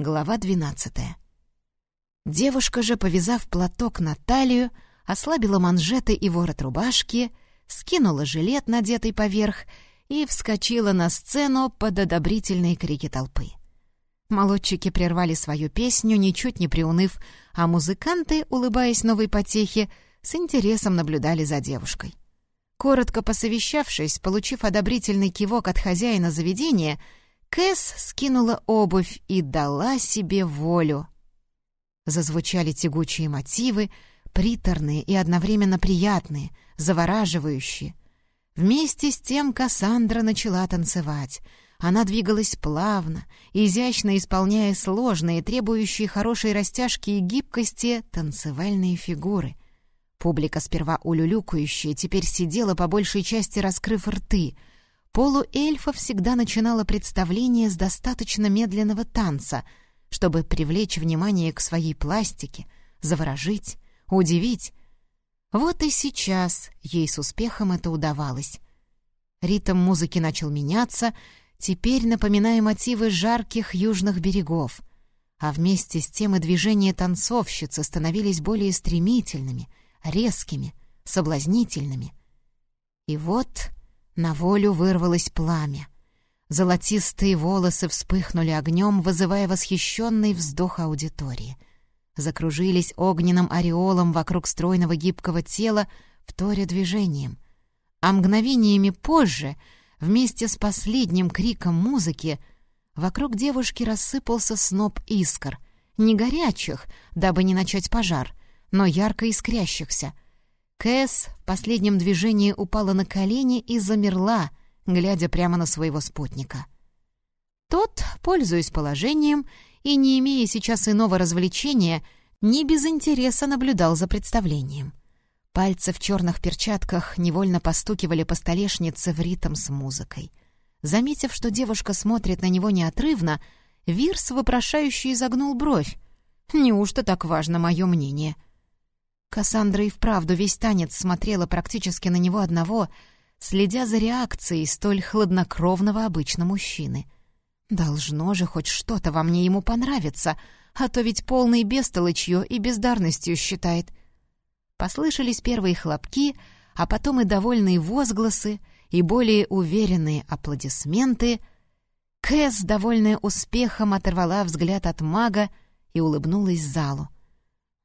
Глава двенадцатая. Девушка же, повязав платок на талию, ослабила манжеты и ворот рубашки, скинула жилет, надетый поверх, и вскочила на сцену под одобрительные крики толпы. Молодчики прервали свою песню, ничуть не приуныв, а музыканты, улыбаясь новой потехе, с интересом наблюдали за девушкой. Коротко посовещавшись, получив одобрительный кивок от хозяина заведения, Кэс скинула обувь и дала себе волю. Зазвучали тягучие мотивы, приторные и одновременно приятные, завораживающие. Вместе с тем Кассандра начала танцевать. Она двигалась плавно, изящно исполняя сложные, требующие хорошей растяжки и гибкости танцевальные фигуры. Публика, сперва улюлюкающая, теперь сидела по большей части раскрыв рты. Полуэльфа всегда начинала представление с достаточно медленного танца, чтобы привлечь внимание к своей пластике, заворожить, удивить. Вот и сейчас ей с успехом это удавалось. Ритм музыки начал меняться, теперь напоминая мотивы жарких южных берегов. А вместе с тем и движения танцовщицы становились более стремительными — резкими, соблазнительными. И вот на волю вырвалось пламя. Золотистые волосы вспыхнули огнем, вызывая восхищенный вздох аудитории. Закружились огненным ореолом вокруг стройного гибкого тела, вторя движением. А мгновениями позже, вместе с последним криком музыки, вокруг девушки рассыпался сноп искр, не горячих, дабы не начать пожар, но ярко искрящихся. Кэс в последнем движении упала на колени и замерла, глядя прямо на своего спутника. Тот, пользуясь положением и не имея сейчас иного развлечения, не без интереса наблюдал за представлением. Пальцы в черных перчатках невольно постукивали по столешнице в ритм с музыкой. Заметив, что девушка смотрит на него неотрывно, Вирс вопрошающе изогнул бровь. «Неужто так важно мое мнение?» Кассандра и вправду весь танец смотрела практически на него одного, следя за реакцией столь хладнокровного обычно мужчины. «Должно же хоть что-то во мне ему понравиться, а то ведь полный бестолочью и бездарностью считает». Послышались первые хлопки, а потом и довольные возгласы, и более уверенные аплодисменты. Кэс, довольная успехом, оторвала взгляд от мага и улыбнулась залу.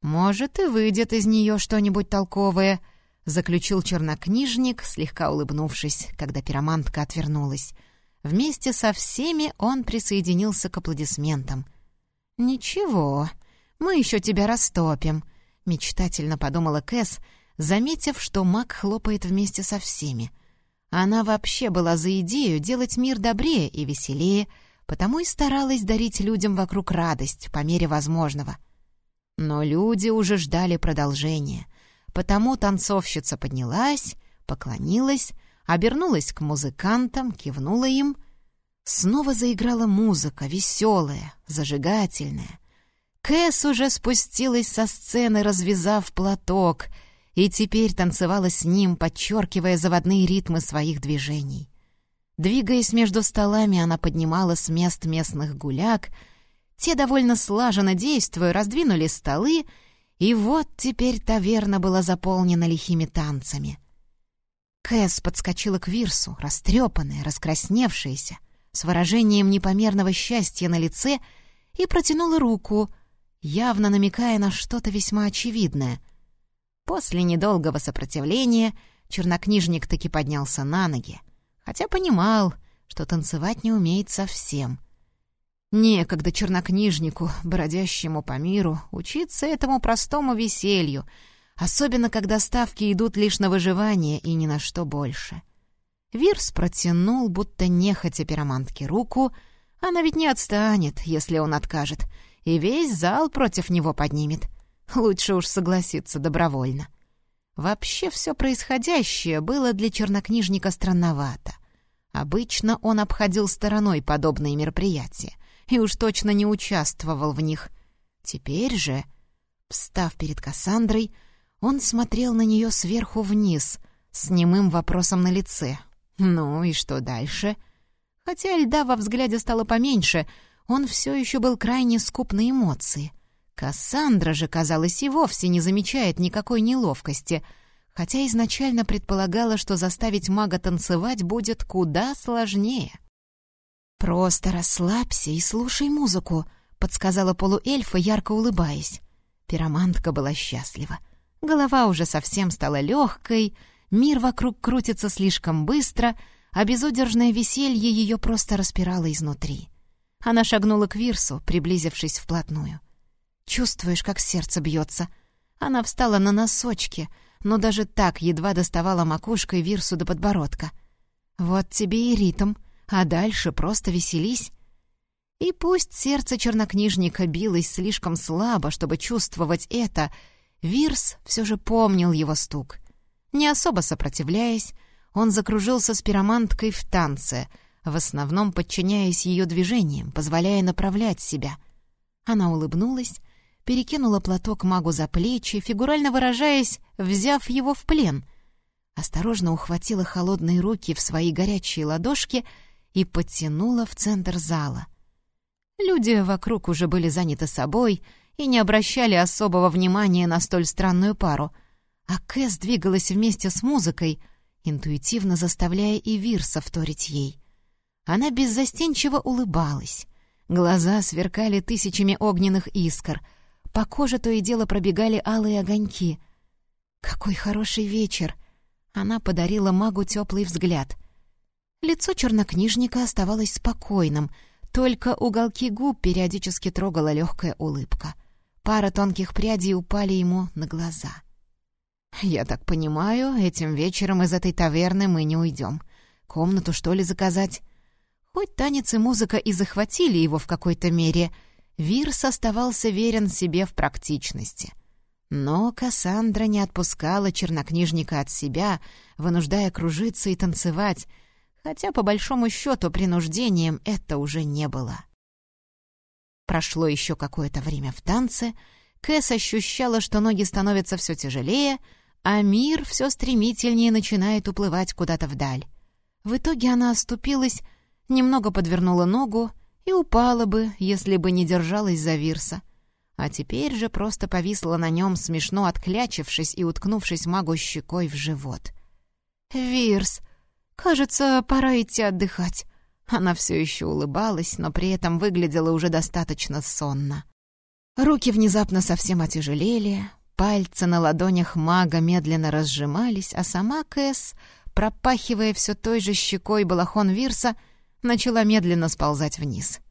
«Может, и выйдет из нее что-нибудь толковое», — заключил чернокнижник, слегка улыбнувшись, когда пиромантка отвернулась. Вместе со всеми он присоединился к аплодисментам. «Ничего, мы еще тебя растопим», — мечтательно подумала Кэс, заметив, что маг хлопает вместе со всеми. Она вообще была за идею делать мир добрее и веселее, потому и старалась дарить людям вокруг радость по мере возможного — но люди уже ждали продолжения, потому танцовщица поднялась, поклонилась, обернулась к музыкантам, кивнула им. Снова заиграла музыка, веселая, зажигательная. Кэс уже спустилась со сцены, развязав платок, и теперь танцевала с ним, подчеркивая заводные ритмы своих движений. Двигаясь между столами, она поднимала с мест местных гуляк, те довольно слаженно действуя раздвинули столы, и вот теперь таверна была заполнена лихими танцами. Кэс подскочила к Вирсу, растрепанная, раскрасневшаяся, с выражением непомерного счастья на лице, и протянула руку, явно намекая на что-то весьма очевидное. После недолгого сопротивления чернокнижник таки поднялся на ноги, хотя понимал, что танцевать не умеет совсем — Некогда чернокнижнику, бродящему по миру, учиться этому простому веселью, особенно когда ставки идут лишь на выживание и ни на что больше. Вирс протянул, будто нехотя пиромантке руку, она ведь не отстанет, если он откажет, и весь зал против него поднимет. Лучше уж согласиться добровольно. Вообще все происходящее было для чернокнижника странновато. Обычно он обходил стороной подобные мероприятия, и уж точно не участвовал в них. Теперь же, встав перед Кассандрой, он смотрел на нее сверху вниз, с немым вопросом на лице. «Ну и что дальше?» Хотя льда во взгляде стало поменьше, он все еще был крайне скуп на эмоции. Кассандра же, казалось, и вовсе не замечает никакой неловкости, хотя изначально предполагала, что заставить мага танцевать будет куда сложнее. «Просто расслабься и слушай музыку», — подсказала полуэльфа, ярко улыбаясь. Пиромантка была счастлива. Голова уже совсем стала легкой, мир вокруг крутится слишком быстро, а безудержное веселье ее просто распирало изнутри. Она шагнула к Вирсу, приблизившись вплотную. Чувствуешь, как сердце бьется. Она встала на носочки, но даже так едва доставала макушкой Вирсу до подбородка. Вот тебе и ритм, а дальше просто веселись. И пусть сердце чернокнижника билось слишком слабо, чтобы чувствовать это, Вирс все же помнил его стук. Не особо сопротивляясь, он закружился с пироманткой в танце, в основном подчиняясь ее движениям, позволяя направлять себя. Она улыбнулась, перекинула платок магу за плечи, фигурально выражаясь, взяв его в плен. Осторожно ухватила холодные руки в свои горячие ладошки и подтянула в центр зала. Люди вокруг уже были заняты собой и не обращали особого внимания на столь странную пару, а Кэс двигалась вместе с музыкой, интуитивно заставляя и Вирса вторить ей. Она беззастенчиво улыбалась. Глаза сверкали тысячами огненных искр — по коже то и дело пробегали алые огоньки. «Какой хороший вечер!» Она подарила магу теплый взгляд. Лицо чернокнижника оставалось спокойным, только уголки губ периодически трогала легкая улыбка. Пара тонких прядей упали ему на глаза. «Я так понимаю, этим вечером из этой таверны мы не уйдем. Комнату, что ли, заказать?» Хоть танец и музыка и захватили его в какой-то мере — Вирс оставался верен себе в практичности. Но Кассандра не отпускала чернокнижника от себя, вынуждая кружиться и танцевать, хотя, по большому счету, принуждением это уже не было. Прошло еще какое-то время в танце, Кэс ощущала, что ноги становятся все тяжелее, а мир все стремительнее начинает уплывать куда-то вдаль. В итоге она оступилась, немного подвернула ногу и упала бы, если бы не держалась за Вирса. А теперь же просто повисла на нем, смешно отклячившись и уткнувшись магу щекой в живот. «Вирс, кажется, пора идти отдыхать». Она все еще улыбалась, но при этом выглядела уже достаточно сонно. Руки внезапно совсем отяжелели, пальцы на ладонях мага медленно разжимались, а сама Кэс, пропахивая все той же щекой балахон Вирса, — начала медленно сползать вниз.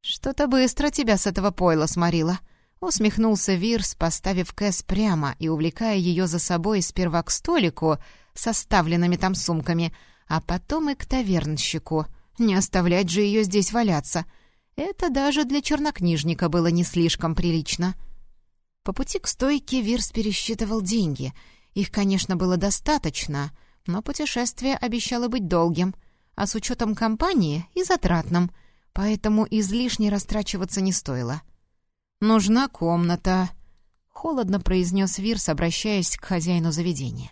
«Что-то быстро тебя с этого пойла сморило», — усмехнулся Вирс, поставив Кэс прямо и увлекая ее за собой сперва к столику с оставленными там сумками, а потом и к тавернщику. Не оставлять же ее здесь валяться. Это даже для чернокнижника было не слишком прилично. По пути к стойке Вирс пересчитывал деньги. Их, конечно, было достаточно, но путешествие обещало быть долгим — а с учетом компании и затратным, поэтому излишне растрачиваться не стоило. «Нужна комната», — холодно произнес Вирс, обращаясь к хозяину заведения.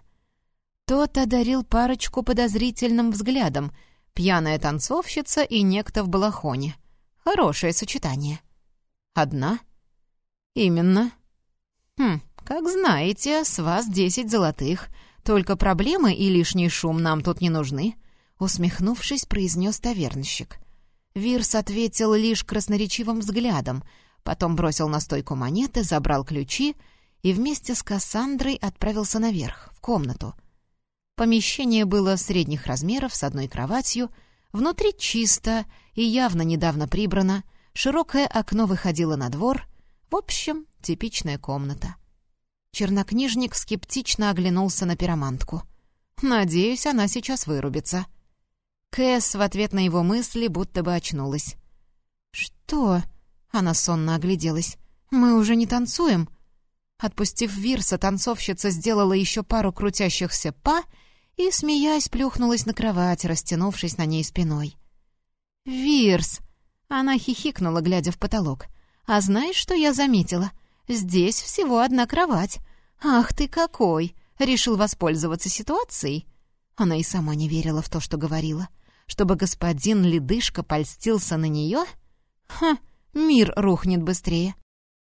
Тот одарил парочку подозрительным взглядом, пьяная танцовщица и некто в балахоне. Хорошее сочетание. «Одна?» «Именно». «Хм, как знаете, с вас десять золотых. Только проблемы и лишний шум нам тут не нужны. Усмехнувшись, произнес тавернщик. Вирс ответил лишь красноречивым взглядом, потом бросил на стойку монеты, забрал ключи и вместе с Кассандрой отправился наверх, в комнату. Помещение было средних размеров с одной кроватью, внутри чисто и явно недавно прибрано, широкое окно выходило на двор, в общем, типичная комната. Чернокнижник скептично оглянулся на пиромантку. «Надеюсь, она сейчас вырубится». Кэс в ответ на его мысли будто бы очнулась. «Что?» — она сонно огляделась. «Мы уже не танцуем?» Отпустив Вирса, танцовщица сделала еще пару крутящихся па и, смеясь, плюхнулась на кровать, растянувшись на ней спиной. «Вирс!» — она хихикнула, глядя в потолок. «А знаешь, что я заметила? Здесь всего одна кровать. Ах ты какой! Решил воспользоваться ситуацией?» Она и сама не верила в то, что говорила. — чтобы господин Ледышка польстился на нее? Ха, мир рухнет быстрее.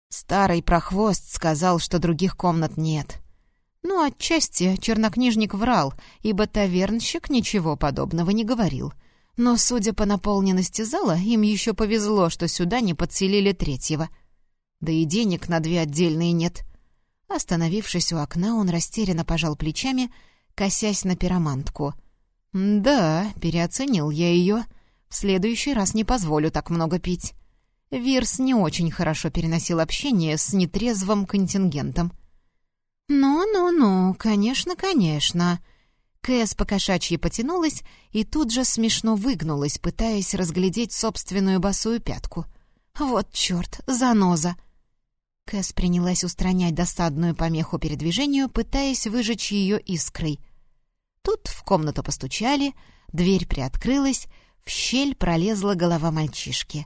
Старый прохвост сказал, что других комнат нет. Ну, отчасти чернокнижник врал, ибо тавернщик ничего подобного не говорил. Но, судя по наполненности зала, им еще повезло, что сюда не подселили третьего. Да и денег на две отдельные нет. Остановившись у окна, он растерянно пожал плечами, косясь на пиромантку. «Да, переоценил я ее. В следующий раз не позволю так много пить». Вирс не очень хорошо переносил общение с нетрезвым контингентом. «Ну-ну-ну, конечно, конечно». Кэс покошачьи потянулась и тут же смешно выгнулась, пытаясь разглядеть собственную босую пятку. «Вот чёрт, заноза!» Кэс принялась устранять досадную помеху передвижению, пытаясь выжечь ее искрой. Тут в комнату постучали, дверь приоткрылась, в щель пролезла голова мальчишки.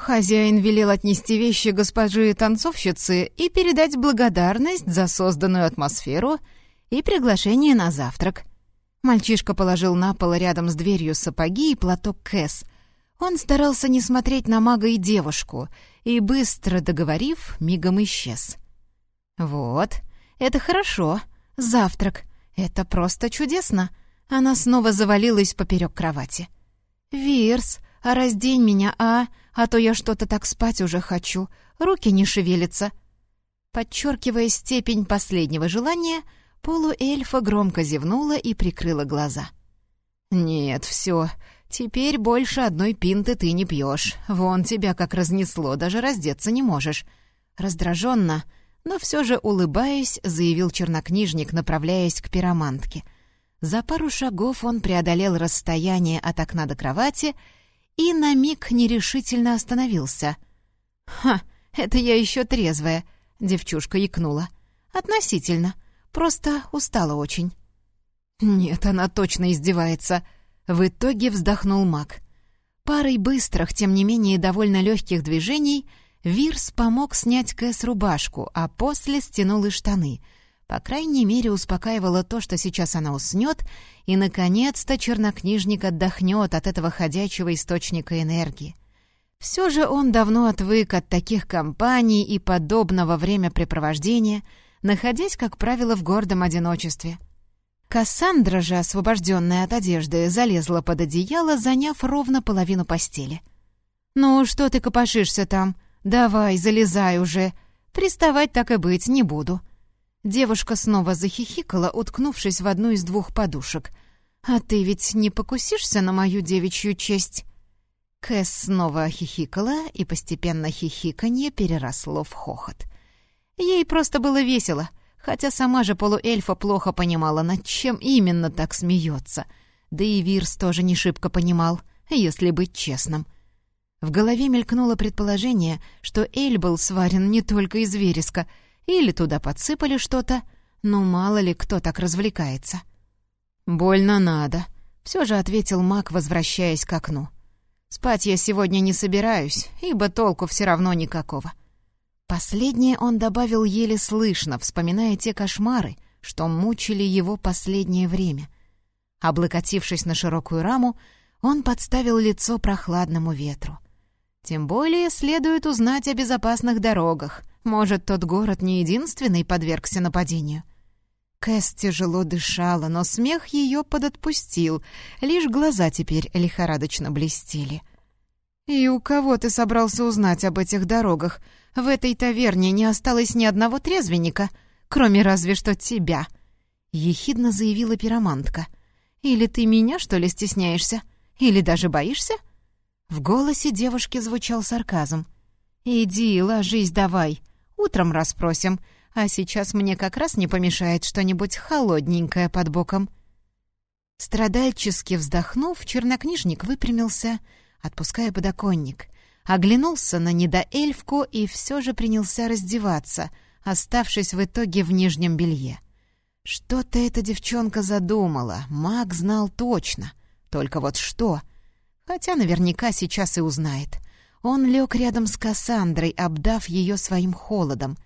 Хозяин велел отнести вещи госпожи танцовщицы и передать благодарность за созданную атмосферу и приглашение на завтрак. Мальчишка положил на пол рядом с дверью сапоги и платок Кэс. Он старался не смотреть на мага и девушку, и, быстро договорив, мигом исчез. «Вот, это хорошо. Завтрак. Это просто чудесно». Она снова завалилась поперек кровати. «Вирс, а раздень меня, а? А то я что-то так спать уже хочу. Руки не шевелятся». Подчеркивая степень последнего желания, полуэльфа громко зевнула и прикрыла глаза. «Нет, все. Теперь больше одной пинты ты не пьешь. Вон тебя как разнесло, даже раздеться не можешь». Раздраженно, но все же улыбаясь, заявил чернокнижник, направляясь к пиромантке. За пару шагов он преодолел расстояние от окна до кровати и на миг нерешительно остановился. «Ха, это я еще трезвая», — девчушка икнула. «Относительно. Просто устала очень». «Нет, она точно издевается», — в итоге вздохнул маг. Парой быстрых, тем не менее довольно легких движений Вирс помог снять Кэс рубашку, а после стянул и штаны — по крайней мере, успокаивало то, что сейчас она уснет, и, наконец-то, чернокнижник отдохнет от этого ходячего источника энергии. Все же он давно отвык от таких компаний и подобного времяпрепровождения, находясь, как правило, в гордом одиночестве. Кассандра же, освобожденная от одежды, залезла под одеяло, заняв ровно половину постели. «Ну, что ты копошишься там? Давай, залезай уже. Приставать так и быть не буду», Девушка снова захихикала, уткнувшись в одну из двух подушек. «А ты ведь не покусишься на мою девичью честь?» Кэс снова хихикала, и постепенно хихиканье переросло в хохот. Ей просто было весело, хотя сама же полуэльфа плохо понимала, над чем именно так смеется. Да и Вирс тоже не шибко понимал, если быть честным. В голове мелькнуло предположение, что Эль был сварен не только из вереска — или туда подсыпали что-то, но мало ли кто так развлекается. «Больно надо», — все же ответил маг, возвращаясь к окну. «Спать я сегодня не собираюсь, ибо толку все равно никакого». Последнее он добавил еле слышно, вспоминая те кошмары, что мучили его последнее время. Облокотившись на широкую раму, он подставил лицо прохладному ветру. Тем более следует узнать о безопасных дорогах, может, тот город не единственный подвергся нападению? Кэс тяжело дышала, но смех ее подотпустил, лишь глаза теперь лихорадочно блестели. «И у кого ты собрался узнать об этих дорогах? В этой таверне не осталось ни одного трезвенника, кроме разве что тебя», — ехидно заявила пиромантка. «Или ты меня, что ли, стесняешься? Или даже боишься?» В голосе девушки звучал сарказм. «Иди, ложись давай. Утром расспросим, а сейчас мне как раз не помешает что-нибудь холодненькое под боком». Страдальчески вздохнув, чернокнижник выпрямился, отпуская подоконник, оглянулся на недоэльфку и все же принялся раздеваться, оставшись в итоге в нижнем белье. Что-то эта девчонка задумала, маг знал точно. Только вот что? Хотя наверняка сейчас и узнает — он лег рядом с Кассандрой, обдав ее своим холодом.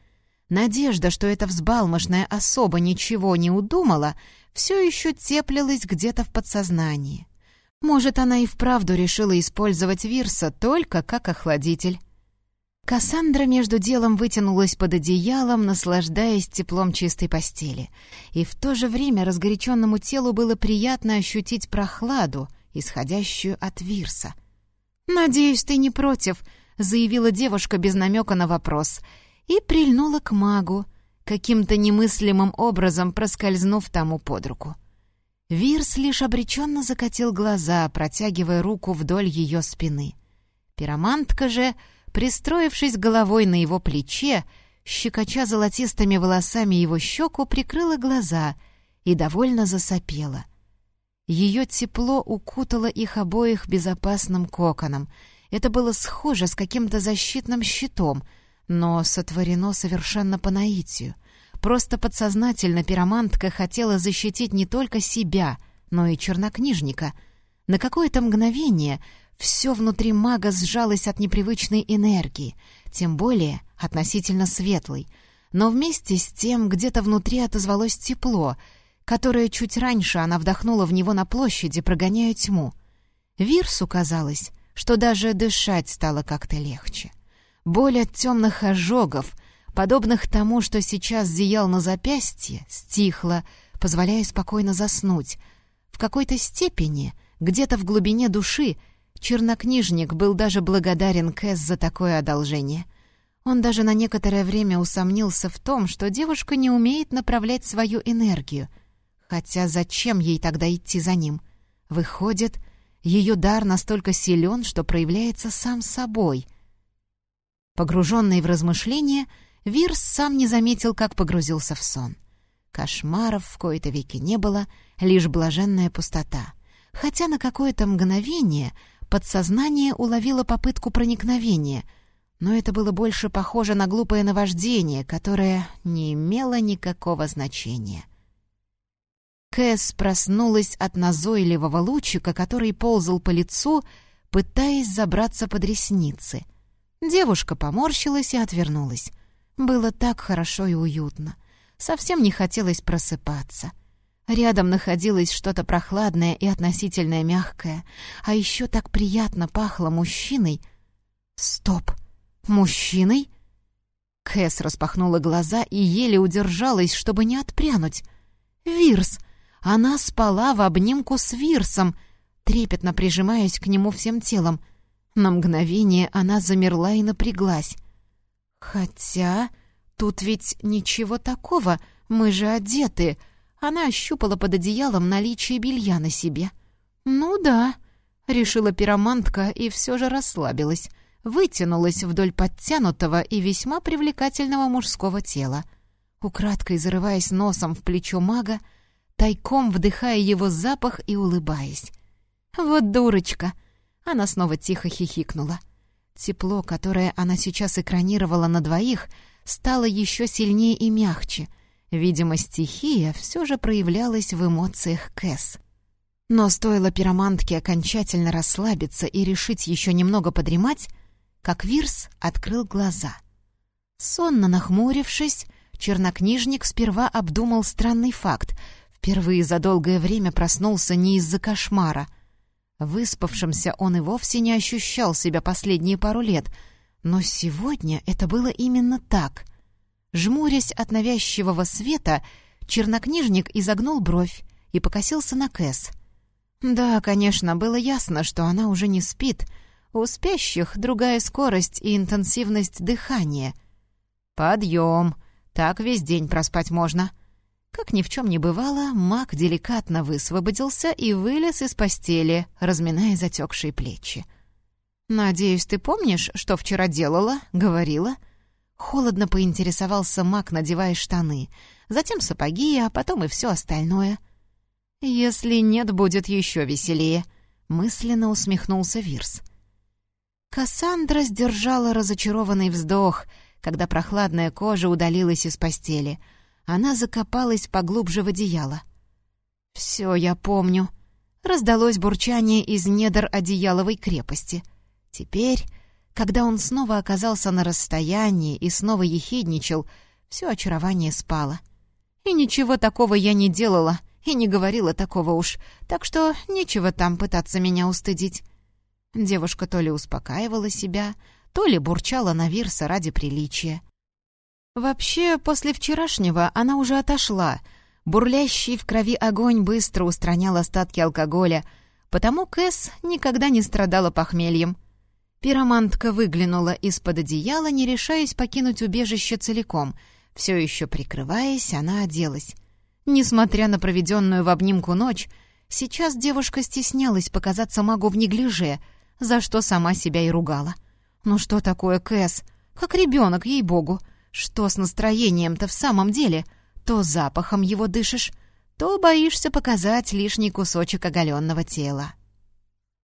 Надежда, что эта взбалмошная особа ничего не удумала, все еще теплилась где-то в подсознании. Может, она и вправду решила использовать Вирса только как охладитель. Кассандра между делом вытянулась под одеялом, наслаждаясь теплом чистой постели. И в то же время разгоряченному телу было приятно ощутить прохладу, исходящую от Вирса. «Надеюсь, ты не против», — заявила девушка без намека на вопрос, и прильнула к магу, каким-то немыслимым образом проскользнув тому под руку. Вирс лишь обреченно закатил глаза, протягивая руку вдоль ее спины. Пиромантка же, пристроившись головой на его плече, щекоча золотистыми волосами его щеку, прикрыла глаза и довольно засопела. Ее тепло укутало их обоих безопасным коконом. Это было схоже с каким-то защитным щитом — но сотворено совершенно по наитию. Просто подсознательно пиромантка хотела защитить не только себя, но и чернокнижника. На какое-то мгновение все внутри мага сжалось от непривычной энергии, тем более относительно светлой. Но вместе с тем где-то внутри отозвалось тепло, которое чуть раньше она вдохнула в него на площади, прогоняя тьму. Вирсу казалось, что даже дышать стало как-то легче. Боль от темных ожогов, подобных тому, что сейчас зиял на запястье, стихла, позволяя спокойно заснуть. В какой-то степени, где-то в глубине души, чернокнижник был даже благодарен Кэс за такое одолжение. Он даже на некоторое время усомнился в том, что девушка не умеет направлять свою энергию. Хотя зачем ей тогда идти за ним? Выходит, ее дар настолько силен, что проявляется сам собой — Погруженный в размышления, Вирс сам не заметил, как погрузился в сон. Кошмаров в кои-то веки не было, лишь блаженная пустота. Хотя на какое-то мгновение подсознание уловило попытку проникновения, но это было больше похоже на глупое наваждение, которое не имело никакого значения. Кэс проснулась от назойливого лучика, который ползал по лицу, пытаясь забраться под ресницы — Девушка поморщилась и отвернулась. Было так хорошо и уютно. Совсем не хотелось просыпаться. Рядом находилось что-то прохладное и относительно мягкое, а еще так приятно пахло мужчиной. «Стоп! Мужчиной?» Кэс распахнула глаза и еле удержалась, чтобы не отпрянуть. «Вирс! Она спала в обнимку с Вирсом!» трепетно прижимаясь к нему всем телом — на мгновение она замерла и напряглась. «Хотя тут ведь ничего такого, мы же одеты». Она ощупала под одеялом наличие белья на себе. «Ну да», — решила пиромантка и все же расслабилась. Вытянулась вдоль подтянутого и весьма привлекательного мужского тела. Украдкой зарываясь носом в плечо мага, тайком вдыхая его запах и улыбаясь. «Вот дурочка!» Она снова тихо хихикнула. Тепло, которое она сейчас экранировала на двоих, стало еще сильнее и мягче. Видимо, стихия все же проявлялась в эмоциях Кэс. Но стоило пиромантке окончательно расслабиться и решить еще немного подремать, как Вирс открыл глаза. Сонно нахмурившись, чернокнижник сперва обдумал странный факт. Впервые за долгое время проснулся не из-за кошмара — Выспавшимся он и вовсе не ощущал себя последние пару лет, но сегодня это было именно так. Жмурясь от навязчивого света, чернокнижник изогнул бровь и покосился на Кэс. Да, конечно, было ясно, что она уже не спит. У спящих другая скорость и интенсивность дыхания. «Подъем! Так весь день проспать можно!» Как ни в чем не бывало, маг деликатно высвободился и вылез из постели, разминая затекшие плечи. «Надеюсь, ты помнишь, что вчера делала, говорила?» Холодно поинтересовался маг, надевая штаны, затем сапоги, а потом и все остальное. «Если нет, будет еще веселее», — мысленно усмехнулся Вирс. Кассандра сдержала разочарованный вздох, когда прохладная кожа удалилась из постели — она закопалась поглубже в одеяло. «Все я помню», — раздалось бурчание из недр одеяловой крепости. Теперь, когда он снова оказался на расстоянии и снова ехидничал, все очарование спало. «И ничего такого я не делала, и не говорила такого уж, так что нечего там пытаться меня устыдить». Девушка то ли успокаивала себя, то ли бурчала на Вирса ради приличия. Вообще, после вчерашнего она уже отошла. Бурлящий в крови огонь быстро устранял остатки алкоголя, потому Кэс никогда не страдала похмельем. Пиромантка выглянула из-под одеяла, не решаясь покинуть убежище целиком. Все еще прикрываясь, она оделась. Несмотря на проведенную в обнимку ночь, сейчас девушка стеснялась показаться магу в неглиже, за что сама себя и ругала. «Ну что такое, Кэс? Как ребенок, ей-богу!» Что с настроением-то в самом деле? То запахом его дышишь, то боишься показать лишний кусочек оголенного тела.